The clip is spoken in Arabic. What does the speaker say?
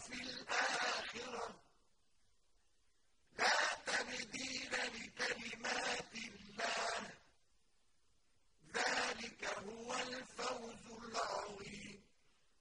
وَفِي الْآخِرَةِ ۚ